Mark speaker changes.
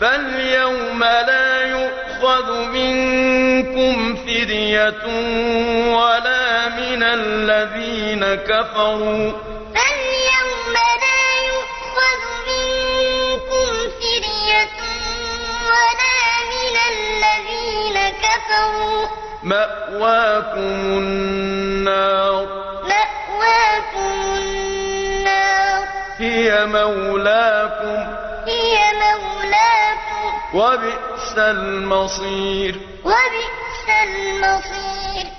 Speaker 1: فَالْيَوْمَ لَا يُؤْخَذُ مِنكُمْ فِدْيَةٌ وَلَا مِنَ الَّذِينَ كَفَرُوا ۖ مَأْوَاكُمُ النَّارُ ۖ هِيَ فَالْيَوْمَ لَا يُؤْخَذُ مِنكُمْ فِدْيَةٌ وَلَا مِنَ الَّذِينَ كَفَرُوا ۖ مَأْوَاكُمُ النَّارُ ۖ هِيَ مَوْلَاكُمْ ۖ وَبِئْسَ الْمَصِيرُ.